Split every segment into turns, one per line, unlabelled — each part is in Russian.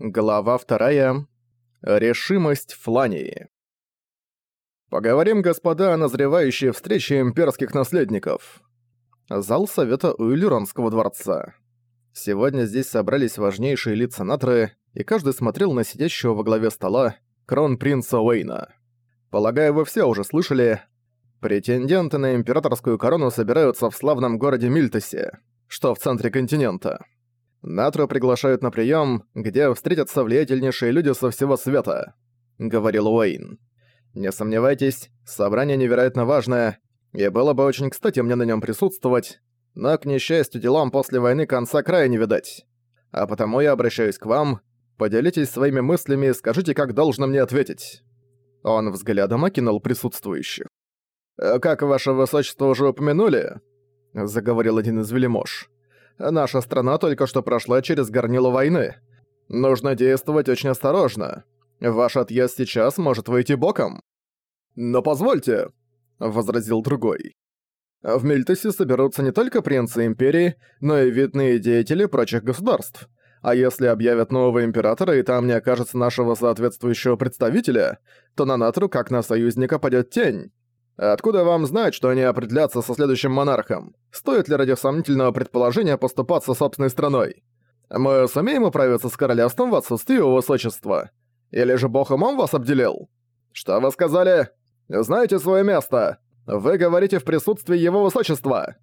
Глава вторая. Решимость Флании. Поговорим, господа, о назревающей встрече имперских наследников. Зал совета Уиллеронского дворца. Сегодня здесь собрались важнейшие лица Натры, и каждый смотрел на сидящего во главе стола крон-принца Уэйна. Полагаю, вы все уже слышали. Претенденты на императорскую корону собираются в славном городе Мильтосе, что в центре континента. Натру приглашают на прием, где встретятся влиятельнейшие люди со всего света», — говорил Уэйн. «Не сомневайтесь, собрание невероятно важное, и было бы очень кстати мне на нем присутствовать, но, к несчастью, делам после войны конца края не видать. А потому я обращаюсь к вам, поделитесь своими мыслями и скажите, как должно мне ответить». Он взглядом окинул присутствующих. «Э, «Как ваше высочество уже упомянули», — заговорил один из вельмож, Наша страна только что прошла через горнило войны. Нужно действовать очень осторожно. Ваш отъезд сейчас может выйти боком. Но позвольте, возразил другой. В Мильтесе соберутся не только принцы Империи, но и видные деятели прочих государств. А если объявят нового императора и там не окажется нашего соответствующего представителя, то на Натру как на союзника падет тень. Откуда вам знать, что они определятся со следующим монархом? Стоит ли ради сомнительного предположения поступаться собственной страной? Мы сумеем управиться с королевством в отсутствии его высочества? Или же бог умом вас обделил? Что вы сказали? Знаете свое место? Вы говорите в присутствии его высочества.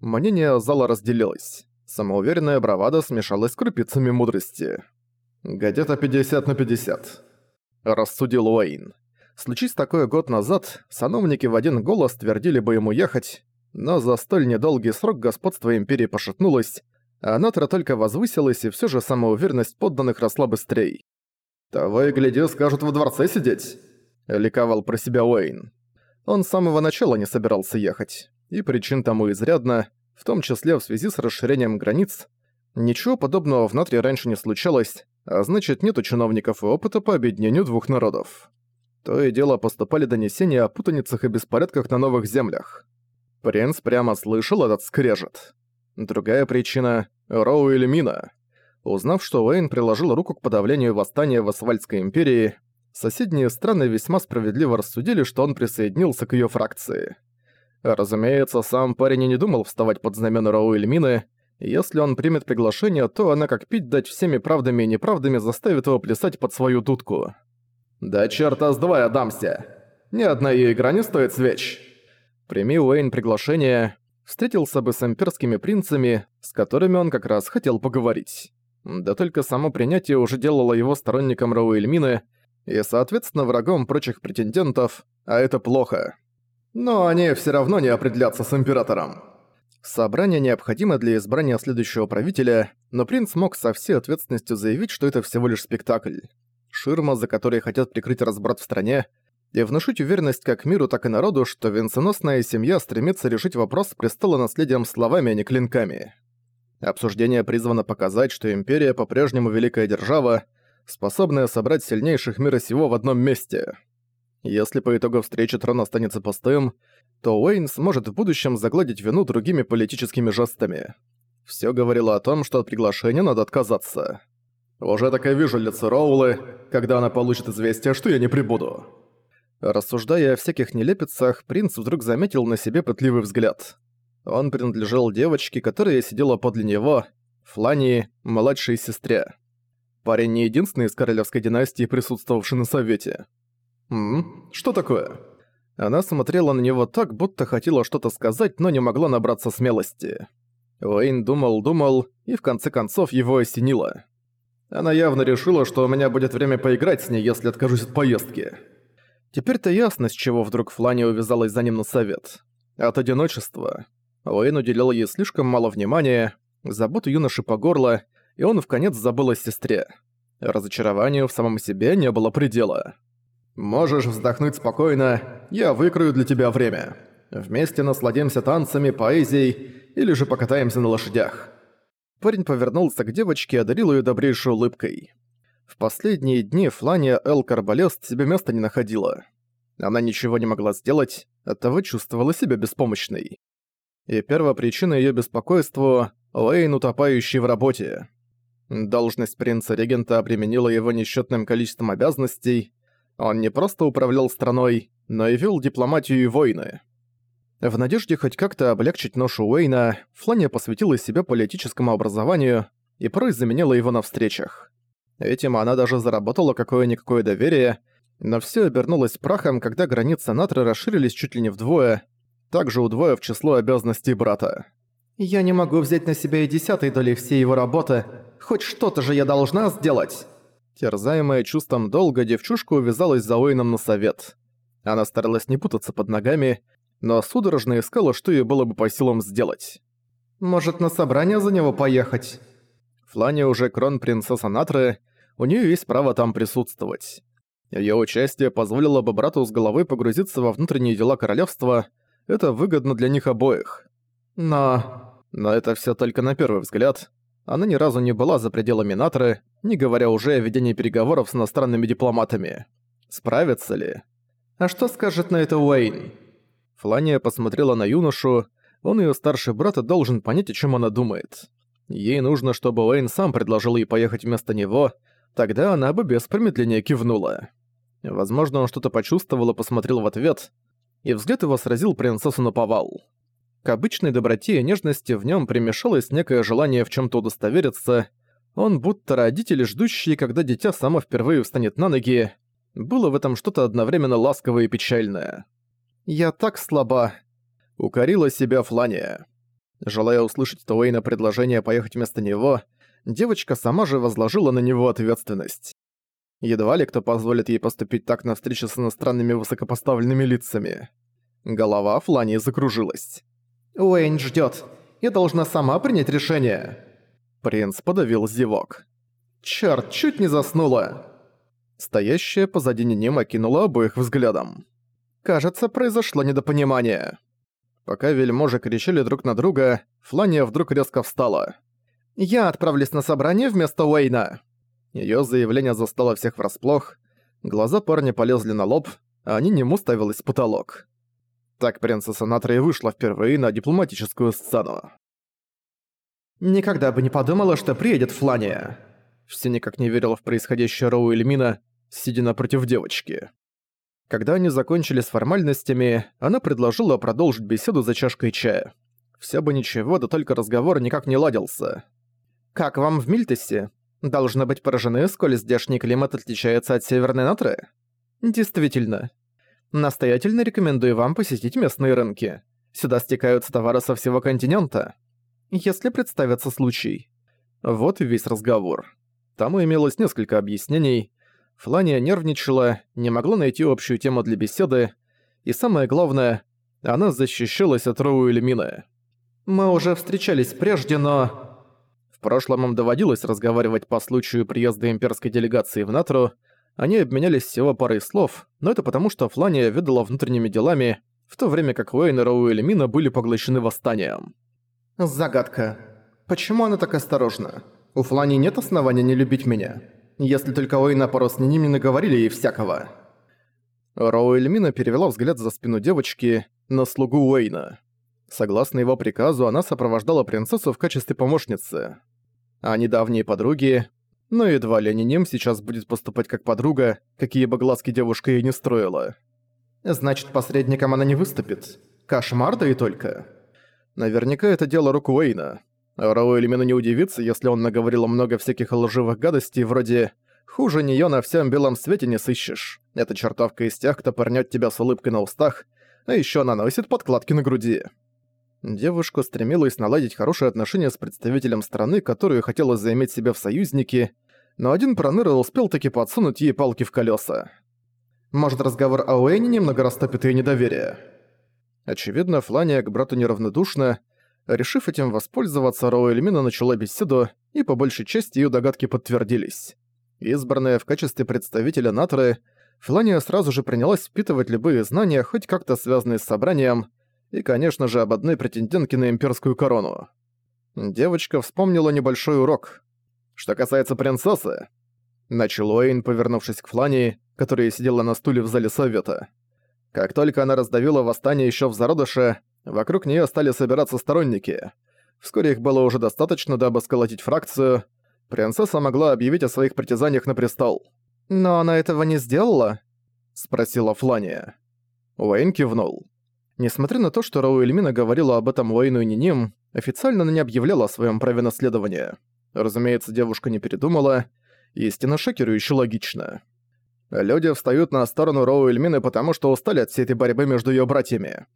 Мнение зала разделилось. Самоуверенная бравада смешалась с крупицами мудрости. «Где-то 50 на 50», — рассудил Уэйн. Случись такое год назад, сановники в один голос твердили бы ему ехать, но за столь недолгий срок господство Империи пошатнулось, а Натра только возвысилась, и все же самоуверенность подданных росла быстрее. «Того и гляди, скажут во дворце сидеть», — ликовал про себя Уэйн. Он с самого начала не собирался ехать, и причин тому изрядно, в том числе в связи с расширением границ. Ничего подобного в Натре раньше не случалось, а значит нет у чиновников и опыта по объединению двух народов. То и дело поступали донесения о путаницах и беспорядках на новых землях. Принц прямо слышал этот скрежет. Другая причина — Роу или Мина. Узнав, что Уэйн приложил руку к подавлению восстания в Асфальтской империи, соседние страны весьма справедливо рассудили, что он присоединился к ее фракции. Разумеется, сам парень и не думал вставать под знамена Роу или Мины. Если он примет приглашение, то она как пить дать всеми правдами и неправдами заставит его плясать под свою дудку. «Да черта с два отдамся! Ни одна её игра не стоит свеч!» Прими Уэйн приглашение, встретился бы с имперскими принцами, с которыми он как раз хотел поговорить. Да только само принятие уже делало его сторонником Рауэльмины и, соответственно, врагом прочих претендентов, а это плохо. Но они все равно не определятся с императором. Собрание необходимо для избрания следующего правителя, но принц мог со всей ответственностью заявить, что это всего лишь спектакль ширма, за которой хотят прикрыть разброд в стране, и внушить уверенность как миру, так и народу, что венценосная семья стремится решить вопрос с престолонаследием словами, а не клинками. Обсуждение призвано показать, что Империя по-прежнему великая держава, способная собрать сильнейших мира сего в одном месте. Если по итогу встречи трон останется пустым, то Уэйн сможет в будущем загладить вину другими политическими жестами. Всё говорило о том, что от приглашения надо отказаться. Уже так и вижу лицо Роулы, когда она получит известие, что я не прибуду». Рассуждая о всяких нелепицах, принц вдруг заметил на себе пытливый взгляд. Он принадлежал девочке, которая сидела подле него, Флании, младшей сестре. Парень не единственный из королевской династии, присутствовавший на совете. «М? Что такое?» Она смотрела на него так, будто хотела что-то сказать, но не могла набраться смелости. Уэйн думал-думал, и в конце концов его осенило. Она явно решила, что у меня будет время поиграть с ней, если откажусь от поездки. Теперь-то ясно, с чего вдруг Флани увязалась за ним на совет. От одиночества. Уэйн уделял ей слишком мало внимания, заботу юноши по горло, и он в конец забыл о сестре. Разочарованию в самом себе не было предела. «Можешь вздохнуть спокойно, я выкрою для тебя время. Вместе насладимся танцами, поэзией или же покатаемся на лошадях. Парень повернулся к девочке и одарил ее добрейшей улыбкой. В последние дни Флания Эл Карбалест себе места не находила. Она ничего не могла сделать, оттого чувствовала себя беспомощной. И первая причина ее беспокойства — Уэйн, утопающий в работе. Должность принца-регента обременила его несчетным количеством обязанностей. Он не просто управлял страной, но и вел дипломатию и войны. В надежде хоть как-то облегчить ношу Уэйна, Флания посвятила себя политическому образованию и порой заменяла его на встречах. Этим она даже заработала какое-никакое доверие, но все обернулось прахом, когда границы Натры расширились чуть ли не вдвое, также удвоив число обязанностей брата.
«Я не могу взять на себя и десятой доли всей его работы. Хоть что-то же я должна сделать!»
Терзаемая чувством долга, девчушка увязалась за Уэйном на совет. Она старалась не путаться под ногами, но судорожно искала, что ей было бы по силам сделать.
«Может, на собрание за него поехать?»
Флане уже крон-принцесса Натры, у нее есть право там присутствовать. Ее участие позволило бы брату с головой погрузиться во внутренние дела королевства, это выгодно для них обоих. Но... Но это все только на первый взгляд. Она ни разу не была за пределами Натры, не говоря уже о ведении переговоров с иностранными дипломатами. Справится ли?
«А что скажет на это Уэйн?»
Флания посмотрела на юношу, он ее старший брат и должен понять, о чем она думает. Ей нужно, чтобы Уэйн сам предложил ей поехать вместо него, тогда она бы без промедления кивнула. Возможно, он что-то почувствовал и посмотрел в ответ, и взгляд его сразил принцессу на повал. К обычной доброте и нежности в нем примешалось некое желание в чем то удостовериться. Он будто родитель, ждущий, когда дитя само впервые встанет на ноги. Было в этом что-то одновременно ласковое и печальное. «Я так слаба», — укорила себя Флания. Желая услышать от Уэйна предложение поехать вместо него, девочка сама же возложила на него ответственность. Едва ли кто позволит ей поступить так на встрече с иностранными высокопоставленными лицами. Голова Флании закружилась.
«Уэйн ждёт. Я должна сама принять решение».
Принц подавил зевок.
«Чёрт, чуть не заснула!»
Стоящая позади Ниним окинула обоих взглядом. Кажется, произошло недопонимание. Пока вельможи кричали друг на друга, Флания вдруг резко встала. «Я отправлюсь на собрание вместо Уэйна!» Её заявление застало всех врасплох. Глаза парня полезли на лоб, а они нему ставилась в потолок. Так принцесса Натра и вышла впервые на дипломатическую сцену.
«Никогда бы не подумала, что приедет Флания!»
Все никак не верила в происходящее Роу Эльмина, сидя напротив девочки. Когда они закончили с формальностями, она предложила продолжить беседу за чашкой чая. Все бы ничего, да только разговор никак не ладился. «Как вам в Мильтесе? Должны быть поражены, сколь здешний климат отличается от Северной Натры?» «Действительно. Настоятельно рекомендую вам посетить местные рынки. Сюда стекаются товары со всего континента. Если представится случай». Вот и весь разговор. Там имелось несколько объяснений, Флания нервничала, не могла найти общую тему для беседы, и самое главное, она защищалась от Роу или Мины.
«Мы уже встречались прежде, но...»
В прошлом им доводилось разговаривать по случаю приезда имперской делегации в Натру, они обменялись всего парой слов, но это потому, что Флания ведала внутренними делами, в то время как Уэйн и Роу Мина были поглощены восстанием.
«Загадка. Почему она так осторожна? У Флани нет основания не любить меня?» Если только Уэйна пару с ними наговорили ей всякого».
Роуэльмина перевела взгляд за спину девочки на слугу Уэйна. Согласно его приказу, она сопровождала принцессу в качестве помощницы. А недавние подруги... Но едва ли Ниним сейчас будет поступать как подруга, какие бы глазки девушка ей не строила.
Значит, посредником она не выступит. Кошмар да и только.
Наверняка это дело рук Уэйна. Роуэльмину не удивится, если он наговорил много всяких лживых гадостей вроде «Хуже неё на всем белом свете не сыщешь». Эта чертовка из тех, кто пырнёт тебя с улыбкой на устах, а ещё наносит подкладки на груди. Девушка стремилась наладить хорошие отношения с представителем страны, которую хотела заиметь себе в союзники, но один проныра успел таки подсунуть ей палки в колёса.
Может, разговор о Уэйне немного растопит её недоверие?
Очевидно, Флания к брату неравнодушна, Решив этим воспользоваться, Роуэльмина начала беседу, и по большей части ее догадки подтвердились. Избранная в качестве представителя Натры, Флания сразу же принялась впитывать любые знания, хоть как-то связанные с собранием, и, конечно же, об одной претендентке на имперскую корону. Девочка вспомнила небольшой урок. Что касается принцессы, начал Уэйн, повернувшись к Флании, которая сидела на стуле в зале совета. Как только она раздавила восстание еще в зародыше, Вокруг нее стали собираться сторонники. Вскоре их было уже достаточно, дабы сколотить фракцию. принцесса могла объявить о своих притязаниях на престол.
«Но она этого не сделала?»
— спросила Флания. Уэйн кивнул. Несмотря на то, что Роуэльмина говорила об этом Уэйну и Ниним, официально она не объявляла о своем праве наследования. Разумеется, девушка не передумала. Истинно шокирующе логично. Люди встают на сторону Роуэльмины, потому что устали от всей этой борьбы между ее братьями.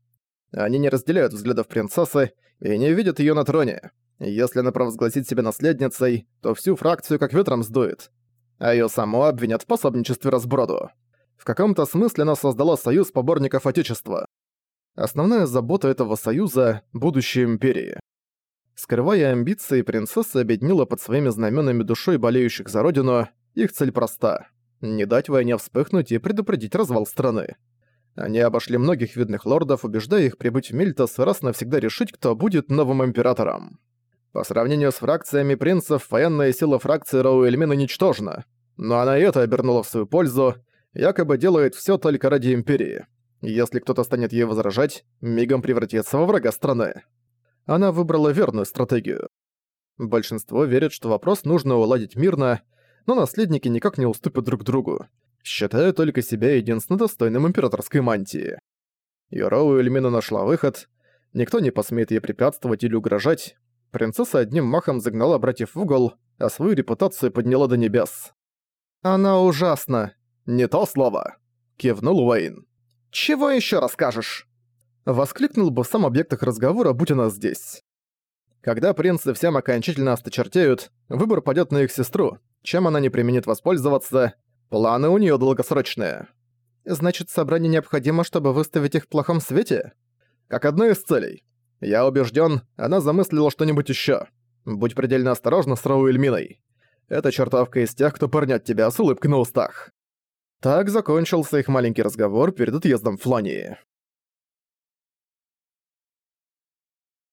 Они не разделяют взглядов принцессы и не видят ее на троне. Если она провозгласит себя наследницей, то всю фракцию как ветром сдует. А ее саму обвинят в пособничестве разброду. В каком-то смысле она создала союз поборников Отечества. Основная забота этого союза – будущее Империи. Скрывая амбиции, принцесса объединила под своими знаменами душой болеющих за родину. Их цель проста – не дать войне вспыхнуть и предупредить развал страны. Они обошли многих видных лордов, убеждая их прибыть в Мильтос раз навсегда решить, кто будет новым императором. По сравнению с фракциями принцев, военная сила фракции Роуэльмина ничтожна. Но она и это обернула в свою пользу, якобы делает все только ради Империи. Если кто-то станет ей возражать, мигом превратится во врага страны. Она выбрала верную стратегию. Большинство верит, что вопрос нужно уладить мирно, но наследники никак не уступят друг другу, считая только себя единственно достойным императорской мантии. Юроу Эльмина нашла выход, никто не посмеет ей препятствовать или угрожать, принцесса одним махом загнала братьев в угол, а свою репутацию подняла до небес.
«Она ужасна!»
«Не то слово!» — кивнул Уэйн.
«Чего еще расскажешь?»
Воскликнул бы в сам объектах разговора, будь она здесь. Когда принцы всем окончательно осточертеют, выбор падёт на их сестру. Чем она не применит воспользоваться, планы у неё долгосрочные.
Значит, собрание необходимо, чтобы выставить их в плохом свете?
Как одна из целей. Я убеждён, она замыслила что-нибудь ещё. Будь предельно осторожна с Роуэльминой. Это чертовка из тех, кто порнёт тебя с улыбкой на устах. Так закончился их маленький разговор перед отъездом в Флании.